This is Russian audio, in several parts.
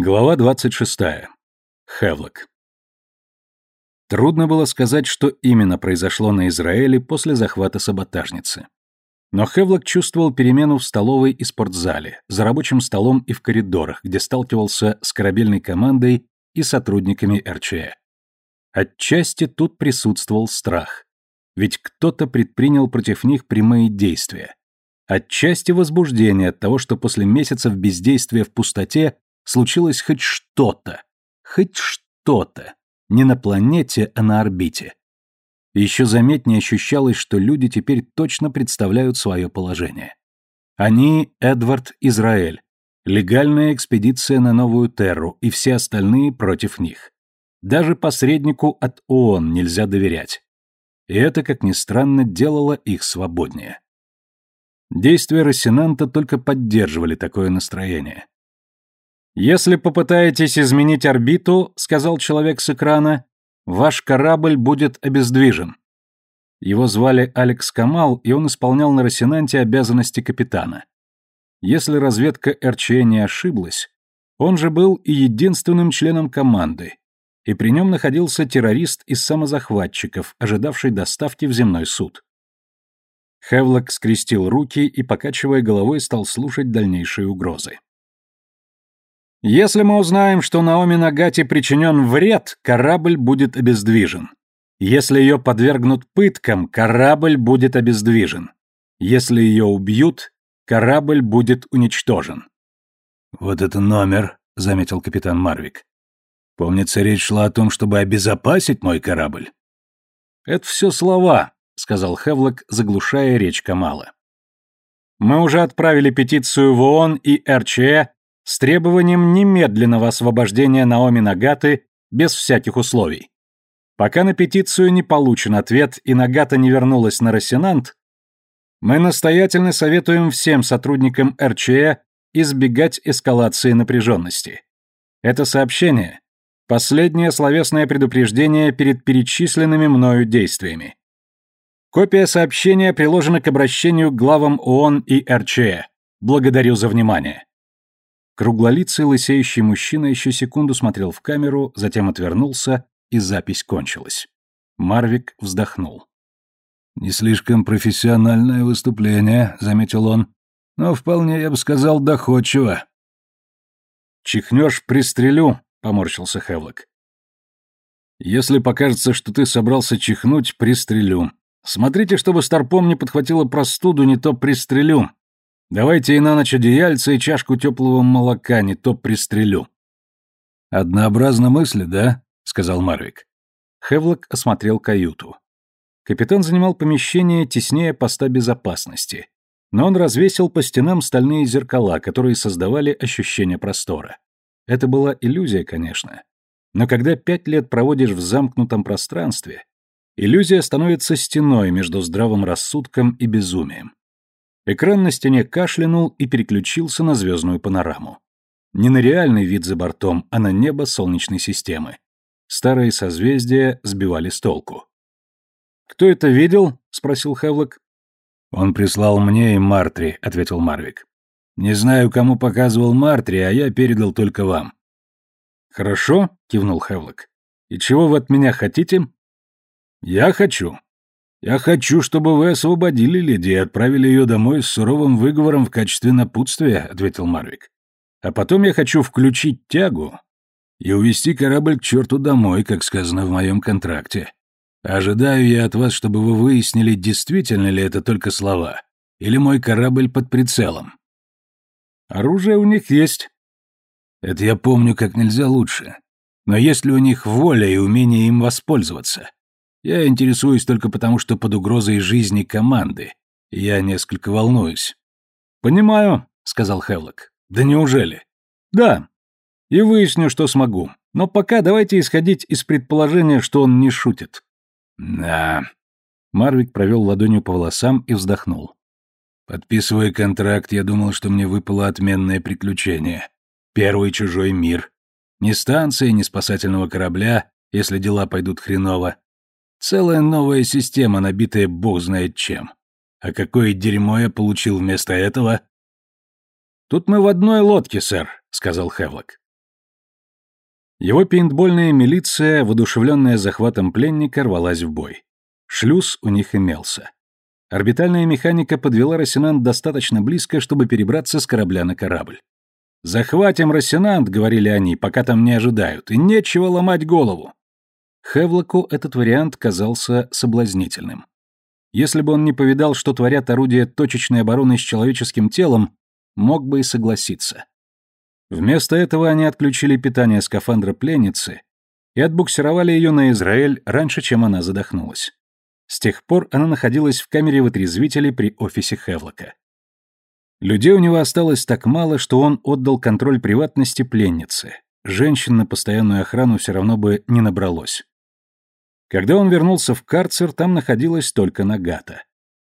Глава 26. Хевлок. Трудно было сказать, что именно произошло на Израиле после захвата саботажницы. Но Хевлок чувствовал перемену в столовой и спортзале, за рабочим столом и в коридорах, где сталкивался с корабельной командой и сотрудниками РЧЭ. Отчасти тут присутствовал страх. Ведь кто-то предпринял против них прямые действия. Отчасти возбуждение от того, что после месяцев бездействия в пустоте случилось хоть что-то, хоть что-то, не на планете, а на орбите. еще заметнее ощущалось, что люди теперь точно представляют свое положение. Они — Эдвард Израиль, легальная экспедиция на Новую Терру и все остальные против них. Даже посреднику от ООН нельзя доверять. И это, как ни странно, делало их свободнее. Действия Рассенанта только поддерживали такое настроение. «Если попытаетесь изменить орбиту, — сказал человек с экрана, — ваш корабль будет обездвижен». Его звали Алекс Камал, и он исполнял на Росинанте обязанности капитана. Если разведка РЧЭ не ошиблась, он же был и единственным членом команды, и при нем находился террорист из самозахватчиков, ожидавший доставки в земной суд. Хевлок скрестил руки и, покачивая головой, стал слушать дальнейшие угрозы. Если мы узнаем, что Наоми Нагати причинен вред, корабль будет обездвижен. Если ее подвергнут пыткам, корабль будет обездвижен. Если ее убьют, корабль будет уничтожен. «Вот это номер», — заметил капитан Марвик. «Помнится, речь шла о том, чтобы обезопасить мой корабль». «Это все слова», — сказал Хевлок, заглушая речь Камала. «Мы уже отправили петицию в ООН и РЧЭ с требованием немедленного освобождения Наоми Нагаты без всяких условий. Пока на петицию не получен ответ и Нагата не вернулась на Рассенант, мы настоятельно советуем всем сотрудникам РЧЭ избегать эскалации напряженности. Это сообщение – последнее словесное предупреждение перед перечисленными мною действиями. Копия сообщения приложена к обращению к главам ООН и РЧЭ. Благодарю за внимание. Круглолицый лысеющий мужчина еще секунду смотрел в камеру, затем отвернулся, и запись кончилась. Марвик вздохнул. «Не слишком профессиональное выступление», — заметил он, — «но вполне, я бы сказал, доходчиво». «Чихнешь, пристрелю», — поморщился Хевлок. «Если покажется, что ты собрался чихнуть, пристрелю. Смотрите, чтобы Старпом не подхватила простуду, не то пристрелю. Давайте и на ночь одеяльце и чашку теплого молока, не то пристрелю. Однообразно мысли, да? сказал Марвик. Хевлок осмотрел каюту. Капитан занимал помещение теснее поста безопасности, но он развесил по стенам стальные зеркала, которые создавали ощущение простора. Это была иллюзия, конечно. Но когда пять лет проводишь в замкнутом пространстве, иллюзия становится стеной между здравым рассудком и безумием. Экран на стене кашлянул и переключился на звездную панораму. Не на реальный вид за бортом, а на небо Солнечной системы. Старые созвездия сбивали с толку. «Кто это видел?» — спросил Хевлок. «Он прислал мне и Мартри», — ответил Марвик. «Не знаю, кому показывал Мартри, а я передал только вам». «Хорошо», — кивнул Хевлок. «И чего вы от меня хотите?» «Я хочу. «Я хочу, чтобы вы освободили леди и отправили ее домой с суровым выговором в качестве напутствия», — ответил Марвик. «А потом я хочу включить тягу и увести корабль к черту домой, как сказано в моем контракте. Ожидаю я от вас, чтобы вы выяснили, действительно ли это только слова, или мой корабль под прицелом». «Оружие у них есть». «Это я помню как нельзя лучше. Но есть ли у них воля и умение им воспользоваться?» Я интересуюсь только потому, что под угрозой жизни команды. Я несколько волнуюсь. Понимаю, сказал Хевлок. Да неужели? Да. И выясню, что смогу. Но пока давайте исходить из предположения, что он не шутит. Да. Марвик провел ладонью по волосам и вздохнул. Подписывая контракт, я думал, что мне выпало отменное приключение. Первый чужой мир. Ни станции, ни спасательного корабля, если дела пойдут хреново. Целая новая система, набитая бог знает чем. А какое дерьмо я получил вместо этого? Тут мы в одной лодке, сэр, сказал Хевлок. Его пейнтбольная милиция, воодушевленная захватом пленника, рвалась в бой. Шлюз у них имелся. Орбитальная механика подвела Росинант достаточно близко, чтобы перебраться с корабля на корабль. «Захватим Росинант», — говорили они, — «пока там не ожидают, и нечего ломать голову». Хевлоку этот вариант казался соблазнительным. Если бы он не повидал, что творят орудия точечной обороны с человеческим телом, мог бы и согласиться. Вместо этого они отключили питание скафандра пленницы и отбуксировали ее на Израиль раньше, чем она задохнулась. С тех пор она находилась в камере вытрезвителей при офисе Хевлока. Людей у него осталось так мало, что он отдал контроль приватности пленнице. Женщин на постоянную охрану все равно бы не набралось. Когда он вернулся в карцер, там находилась только Нагата.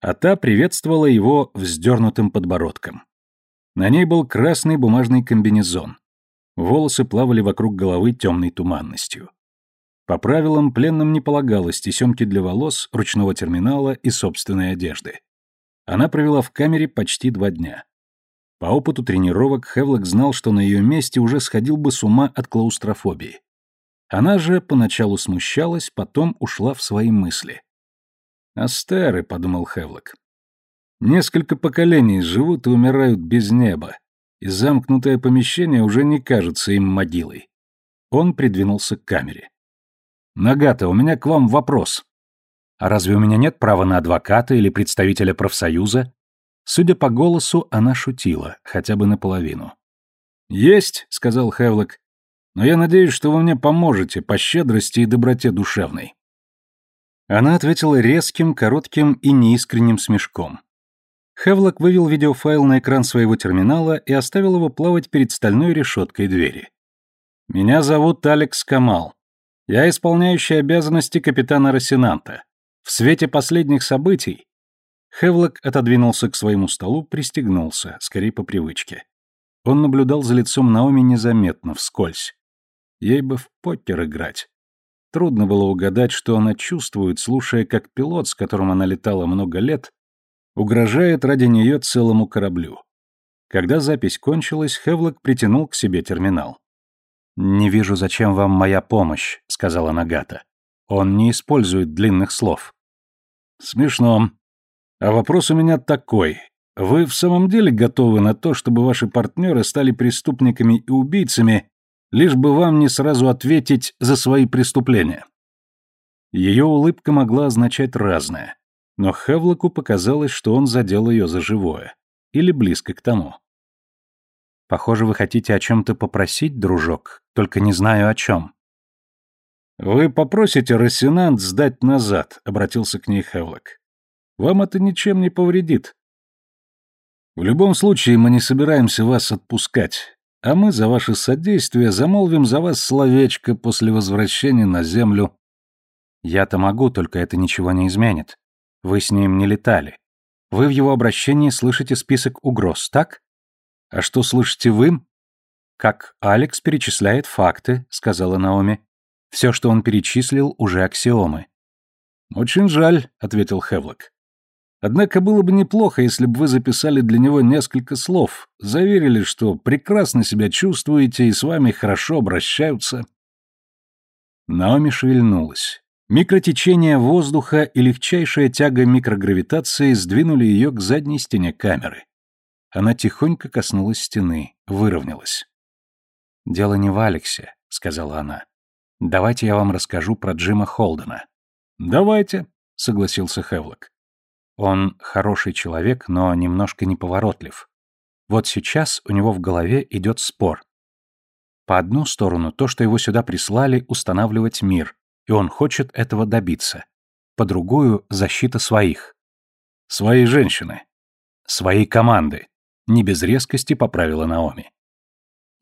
А та приветствовала его вздернутым подбородком. На ней был красный бумажный комбинезон. Волосы плавали вокруг головы темной туманностью. По правилам, пленным не полагалось тесемки для волос, ручного терминала и собственной одежды. Она провела в камере почти два дня. По опыту тренировок Хевлок знал, что на ее месте уже сходил бы с ума от клаустрофобии. Она же поначалу смущалась, потом ушла в свои мысли. «Астеры», — подумал Хевлок. «Несколько поколений живут и умирают без неба, и замкнутое помещение уже не кажется им могилой». Он придвинулся к камере. «Нагата, у меня к вам вопрос. А разве у меня нет права на адвоката или представителя профсоюза?» Судя по голосу, она шутила, хотя бы наполовину. «Есть», — сказал Хевлок, но я надеюсь, что вы мне поможете по щедрости и доброте душевной». Она ответила резким, коротким и неискренним смешком. Хевлок вывел видеофайл на экран своего терминала и оставил его плавать перед стальной решеткой двери. «Меня зовут Алекс Камал. Я исполняющий обязанности капитана Росинанта. В свете последних событий...» Хевлок отодвинулся к своему столу, пристегнулся, скорее по привычке. Он наблюдал за лицом Наоми незаметно, вскользь. Ей бы в покер играть. Трудно было угадать, что она чувствует, слушая, как пилот, с которым она летала много лет, угрожает ради нее целому кораблю. Когда запись кончилась, Хевлок притянул к себе терминал. «Не вижу, зачем вам моя помощь», — сказала Нагата. «Он не использует длинных слов». «Смешно. А вопрос у меня такой. Вы в самом деле готовы на то, чтобы ваши партнеры стали преступниками и убийцами лишь бы вам не сразу ответить за свои преступления. Ее улыбка могла означать разное, но Хевлоку показалось, что он задел ее за живое, или близко к тому. «Похоже, вы хотите о чем-то попросить, дружок, только не знаю о чем». «Вы попросите Рассенант сдать назад», — обратился к ней Хевлок. «Вам это ничем не повредит. В любом случае мы не собираемся вас отпускать а мы за ваше содействие замолвим за вас словечко после возвращения на землю. Я-то могу, только это ничего не изменит. Вы с ним не летали. Вы в его обращении слышите список угроз, так? А что слышите вы? Как Алекс перечисляет факты, сказала Наоми. Все, что он перечислил, уже аксиомы. Очень жаль, ответил Хевлок. Однако было бы неплохо, если бы вы записали для него несколько слов, заверили, что прекрасно себя чувствуете и с вами хорошо обращаются. Наоми шевельнулась. Микротечение воздуха и легчайшая тяга микрогравитации сдвинули ее к задней стене камеры. Она тихонько коснулась стены, выровнялась. «Дело не в Алексе», — сказала она. «Давайте я вам расскажу про Джима Холдена». «Давайте», — согласился Хевлок. Он хороший человек, но немножко неповоротлив. Вот сейчас у него в голове идет спор. По одну сторону, то, что его сюда прислали, устанавливать мир, и он хочет этого добиться. По другую — защита своих. Своей женщины. Своей команды. Не без резкости поправила Наоми.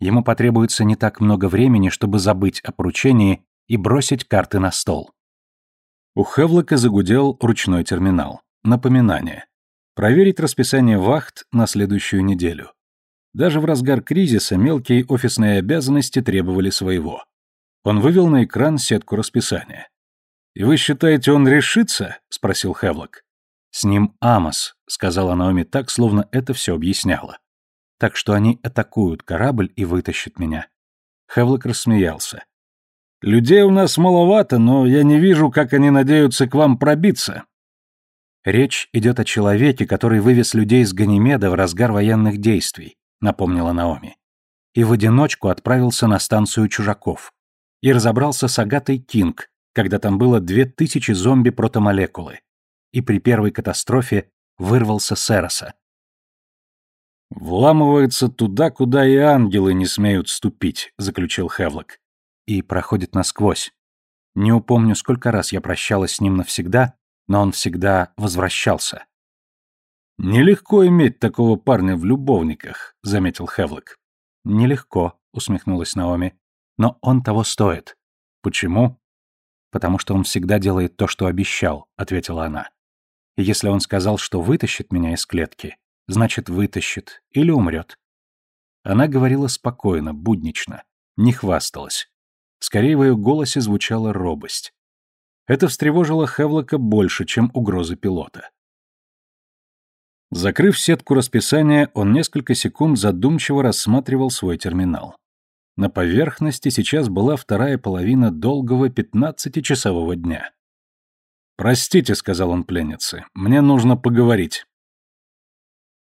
Ему потребуется не так много времени, чтобы забыть о поручении и бросить карты на стол. У Хевлока загудел ручной терминал. Напоминание. Проверить расписание вахт на следующую неделю. Даже в разгар кризиса мелкие офисные обязанности требовали своего. Он вывел на экран сетку расписания. «И вы считаете, он решится?» — спросил Хевлок. «С ним Амос», — сказала Наоми так, словно это все объясняло. «Так что они атакуют корабль и вытащат меня. Хевлок рассмеялся. «Людей у нас маловато, но я не вижу, как они надеются к вам пробиться». «Речь идет о человеке, который вывез людей из Ганимеда в разгар военных действий», — напомнила Наоми. «И в одиночку отправился на станцию чужаков. И разобрался с Агатой Кинг, когда там было две тысячи зомби-протомолекулы. И при первой катастрофе вырвался с Эроса. «Вламывается туда, куда и ангелы не смеют ступить», — заключил Хевлок. «И проходит насквозь. Не упомню, сколько раз я прощалась с ним навсегда, но он всегда возвращался». «Нелегко иметь такого парня в любовниках», — заметил Хевлок. «Нелегко», — усмехнулась Наоми. «Но он того стоит». «Почему?» «Потому что он всегда делает то, что обещал», — ответила она. «И если он сказал, что вытащит меня из клетки, значит, вытащит или умрет. Она говорила спокойно, буднично, не хвасталась. Скорее в ее голосе звучала робость. Это встревожило Хевлока больше, чем угрозы пилота. Закрыв сетку расписания, он несколько секунд задумчиво рассматривал свой терминал. На поверхности сейчас была вторая половина долгого пятнадцатичасового дня. «Простите», — сказал он пленнице, — «мне нужно поговорить».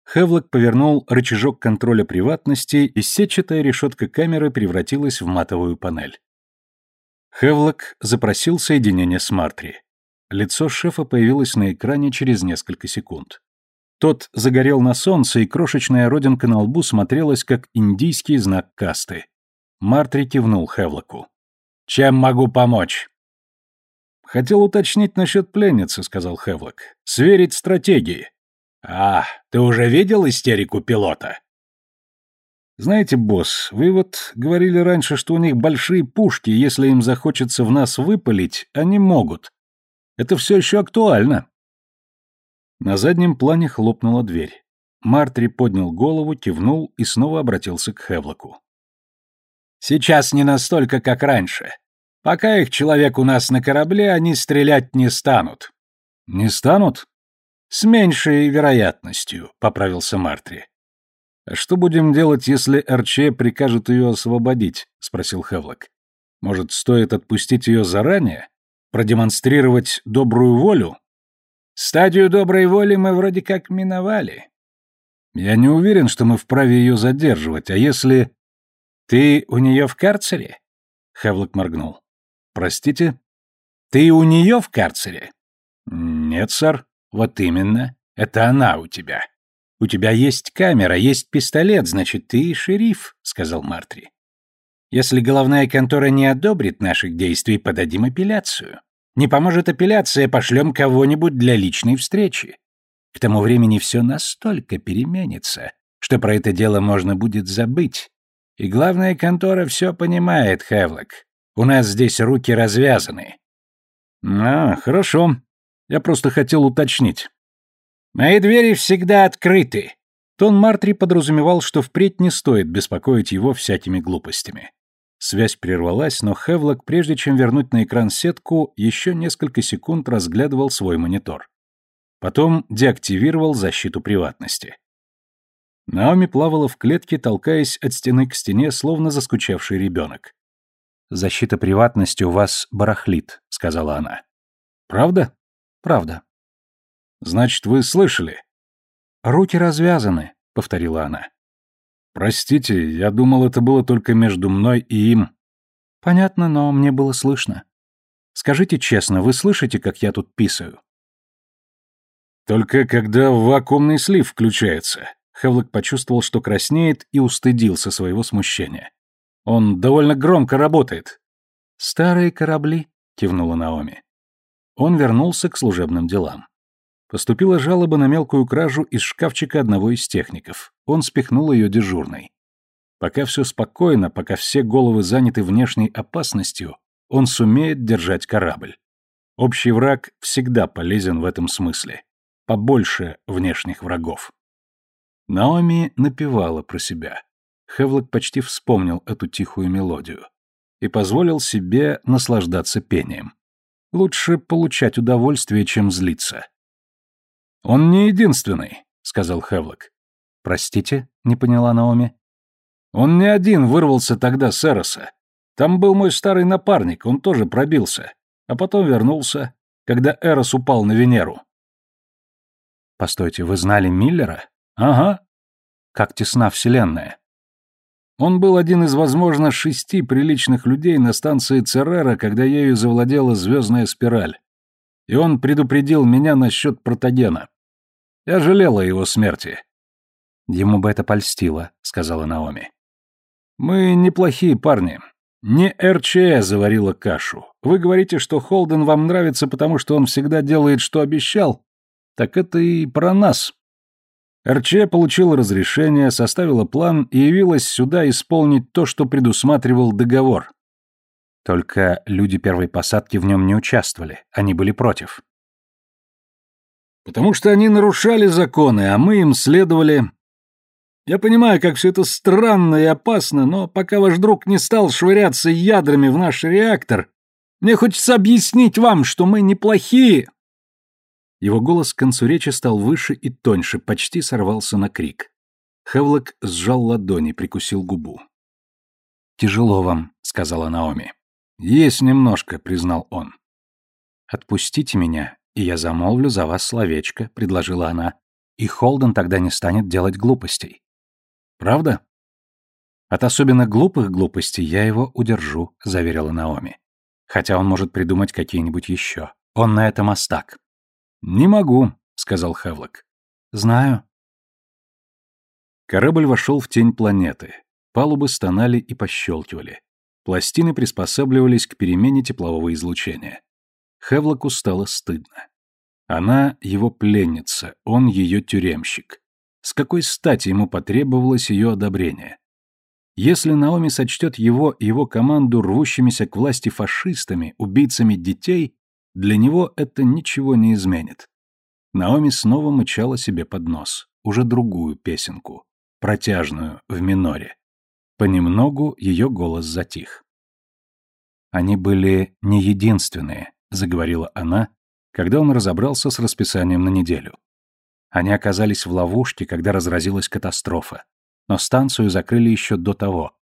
Хевлок повернул рычажок контроля приватности, и сетчатая решетка камеры превратилась в матовую панель. Хевлок запросил соединение с Мартри. Лицо шефа появилось на экране через несколько секунд. Тот загорел на солнце, и крошечная родинка на лбу смотрелась, как индийский знак касты. Мартри кивнул Хевлоку. «Чем могу помочь?» «Хотел уточнить насчет пленницы», — сказал Хевлок. «Сверить стратегии. «А, ты уже видел истерику пилота?» «Знаете, босс, вы вот говорили раньше, что у них большие пушки, если им захочется в нас выпалить, они могут. Это все еще актуально». На заднем плане хлопнула дверь. Мартри поднял голову, кивнул и снова обратился к Хевлоку. «Сейчас не настолько, как раньше. Пока их человек у нас на корабле, они стрелять не станут». «Не станут?» «С меньшей вероятностью», — поправился Мартри. «А что будем делать, если РЧ прикажет ее освободить?» — спросил Хевлок. «Может, стоит отпустить ее заранее? Продемонстрировать добрую волю?» «Стадию доброй воли мы вроде как миновали». «Я не уверен, что мы вправе ее задерживать, а если...» «Ты у нее в карцере?» Хевлок моргнул. «Простите?» «Ты у нее в карцере?» «Нет, сэр». Вот именно. Это она у тебя. У тебя есть камера, есть пистолет, значит, ты шериф, сказал Мартри. Если головная контора не одобрит наших действий, подадим апелляцию. Не поможет апелляция, пошлем кого-нибудь для личной встречи. К тому времени все настолько переменится, что про это дело можно будет забыть. И главная контора все понимает, Хевлок. У нас здесь руки развязаны. А, хорошо. Я просто хотел уточнить. Мои двери всегда открыты. Тон Мартри подразумевал, что впредь не стоит беспокоить его всякими глупостями. Связь прервалась, но Хевлок, прежде чем вернуть на экран сетку, еще несколько секунд разглядывал свой монитор. Потом деактивировал защиту приватности. Наоми плавала в клетке, толкаясь от стены к стене, словно заскучавший ребенок. «Защита приватности у вас барахлит», — сказала она. «Правда?» Правда. Значит, вы слышали? Руки развязаны, повторила она. Простите, я думал, это было только между мной и им. Понятно, но мне было слышно. Скажите честно, вы слышите, как я тут писаю? Только когда вакуумный слив включается. Хевлок почувствовал, что краснеет, и устыдился своего смущения. Он довольно громко работает. Старые корабли, кивнула Наоми. Он вернулся к служебным делам. Поступила жалоба на мелкую кражу из шкафчика одного из техников. Он спихнул ее дежурной. Пока все спокойно, пока все головы заняты внешней опасностью, он сумеет держать корабль. Общий враг всегда полезен в этом смысле. Побольше внешних врагов. Наоми напевала про себя. Хевлок почти вспомнил эту тихую мелодию и позволил себе наслаждаться пением. Лучше получать удовольствие, чем злиться. «Он не единственный», — сказал Хевлок. «Простите?» — не поняла Наоми. Он не один вырвался тогда с Эроса. Там был мой старый напарник, он тоже пробился. А потом вернулся, когда Эрос упал на Венеру. Постойте, вы знали Миллера? Ага. Как тесна Вселенная. Он был один из, возможно, шести приличных людей на станции Церера, когда ею завладела звездная спираль. И он предупредил меня насчет протогена. Я жалела о его смерти. Ему бы это польстило, сказала Наоми. Мы неплохие парни. Не РЧЭ заварила кашу. Вы говорите, что Холден вам нравится, потому что он всегда делает, что обещал? Так это и про нас. РЧ получила разрешение, составила план и явилась сюда исполнить то, что предусматривал договор. Только люди первой посадки в нем не участвовали, они были против. Потому что они нарушали законы, а мы им следовали. Я понимаю, как все это странно и опасно, но пока ваш друг не стал швыряться ядрами в наш реактор, мне хочется объяснить вам, что мы неплохие. Его голос к концу речи стал выше и тоньше, почти сорвался на крик. Хевлок сжал ладони, прикусил губу. «Тяжело вам», — сказала Наоми. «Есть немножко», — признал он. «Отпустите меня, я замолвлю за вас словечко», — предложила она. «И Холден тогда не станет делать глупостей». «Правда?» «От особенно глупых глупостей я его удержу», — заверила Наоми. «Хотя он может придумать какие-нибудь еще. Он на это мастак». «Не могу», — сказал Хевлок. «Знаю». Корабль вошел в тень планеты. Палубы стонали и пощелкивали. Пластины приспосабливались к перемене теплового излучения. Хевлоку стало стыдно. Она его пленница, он ее тюремщик. С какой стати ему потребовалось ее одобрение? Если Наоми сочтет его и его команду рвущимися к власти фашистами, убийцами детей, для него это ничего не изменит. Наоми снова мычала себе под нос, уже другую песенку, протяжную, в миноре. Понемногу ее голос затих. «Они были не единственные», — заговорила она, когда он разобрался с расписанием на неделю. Они оказались в ловушке, когда разразилась катастрофа, но станцию закрыли еще до того.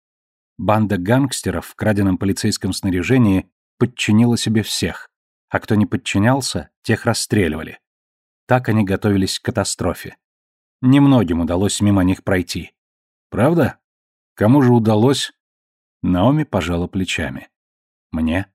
Банда гангстеров в краденом полицейском снаряжении подчинила себе всех, а кто не подчинялся, тех расстреливали. Так они готовились к катастрофе. Немногим удалось мимо них пройти. Правда? Кому же удалось? Наоми пожала плечами. Мне.